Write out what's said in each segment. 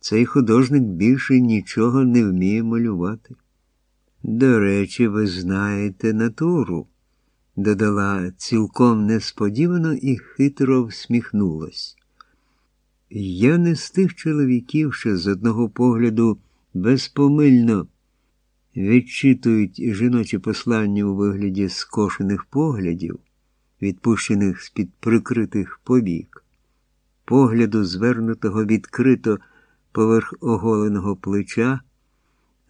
Цей художник більше нічого не вміє малювати. До речі, ви знаєте натуру, додала цілком несподівано і хитро всміхнулась. Я не з тих чоловіків, що з одного погляду безпомильно відчитують жіночі послання у вигляді скошених поглядів, відпущених з-під прикритих повік, погляду, звернутого відкрито поверх оголеного плеча,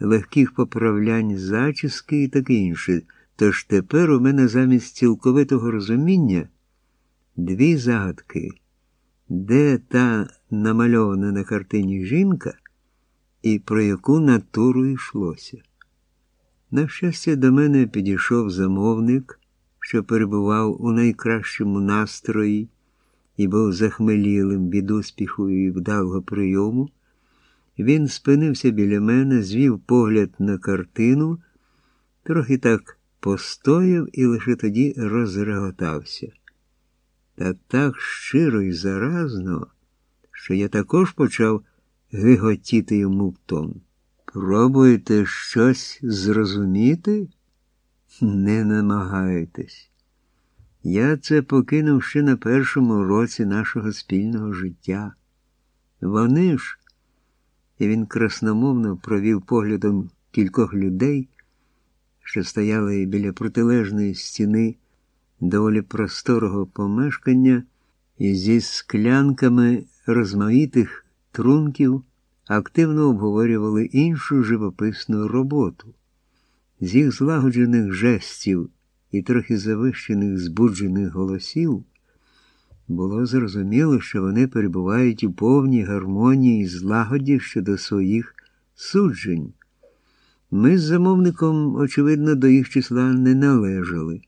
легких поправлянь зачіски і таке інше. Тож тепер у мене замість цілковитого розуміння дві загадки, де та намальована на картині жінка і про яку натуру йшлося. На щастя, до мене підійшов замовник, що перебував у найкращому настрої і був захмелілим від успіху і вдалого прийому. Він спинився біля мене, звів погляд на картину, трохи так постояв і лише тоді розреготався. Та так щиро і заразно, що я також почав гиготіти йому в тон. Пробуєте щось зрозуміти? Не намагайтесь. Я це покинув ще на першому році нашого спільного життя. Вони ж, і він красномовно провів поглядом кількох людей, що стояли біля протилежної стіни доволі просторого помешкання і зі склянками розмаїтих трунків активно обговорювали іншу живописну роботу. З їх злагоджених жестів і трохи завищених збуджених голосів було зрозуміло, що вони перебувають у повній гармонії і злагоді щодо своїх суджень. Ми з замовником, очевидно, до їх числа не належали,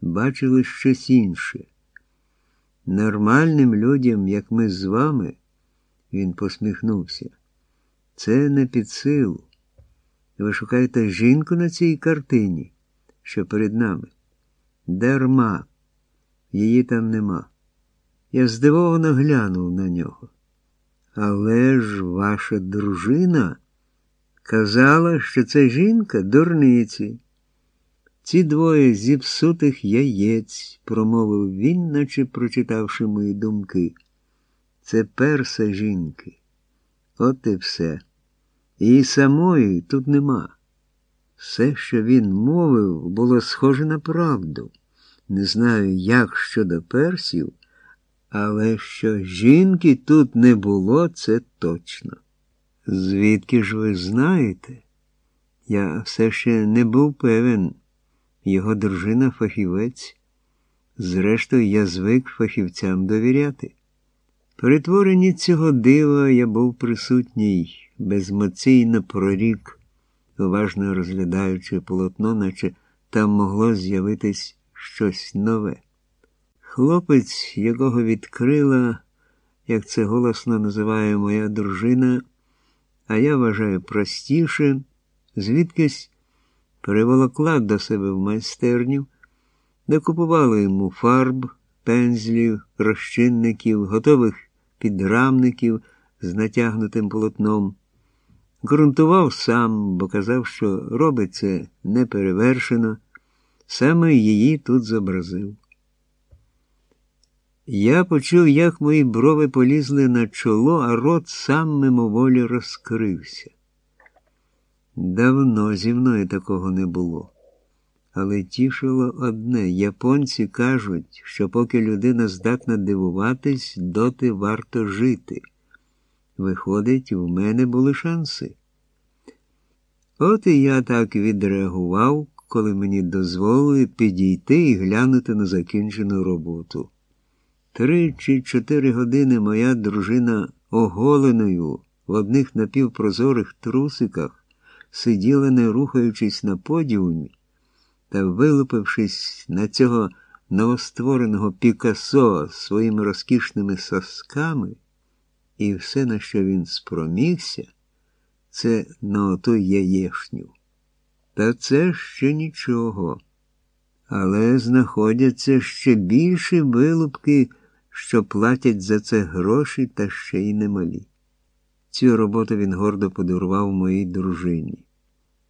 бачили щось інше. Нормальним людям, як ми з вами, він посміхнувся. Це не під силу. Ви шукаєте жінку на цій картині, що перед нами. Дарма, її там нема. Я здивовано глянув на нього. Але ж ваша дружина казала, що це жінка дурниці. Ці двоє зіпсутих яєць, промовив він, наче прочитавши мої думки. Це перса жінки. От і все. Її самої тут нема. Все, що він мовив, було схоже на правду. Не знаю, як щодо персів, але що жінки тут не було, це точно. Звідки ж ви знаєте? Я все ще не був певен. Його дружина фахівець. Зрештою, я звик фахівцям довіряти. Притворенні цього дива я був присутній, безмоційно прорік, уважно розглядаючи полотно, наче там могло з'явитись щось нове. Хлопець, якого відкрила, як це голосно називає моя дружина, а я вважаю простіше, звідкись приволокла до себе в майстерню, де купувала йому фарб, пензлів, розчинників, готових підрамників з натягнутим полотном. Ґрунтував сам, бо казав, що робить це неперевершено, саме її тут зобразив. Я почув, як мої брови полізли на чоло, а рот сам мимоволі розкрився. Давно зі мною такого не було. Але тішило одне японці кажуть, що поки людина здатна дивуватись, доти варто жити. Виходить, в мене були шанси. От і я так відреагував, коли мені дозволили підійти і глянути на закінчену роботу. Три чи чотири години моя дружина оголеною в одних напівпрозорих трусиках сиділа, не рухаючись на подіумі та вилупившись на цього новоствореного Пікасо своїми розкішними сосками, і все, на що він спромігся, це на оту яєшню. Та це ще нічого. Але знаходяться ще більші вилупки, що платять за це гроші та ще й немалі. Цю роботу він гордо подарував моїй дружині.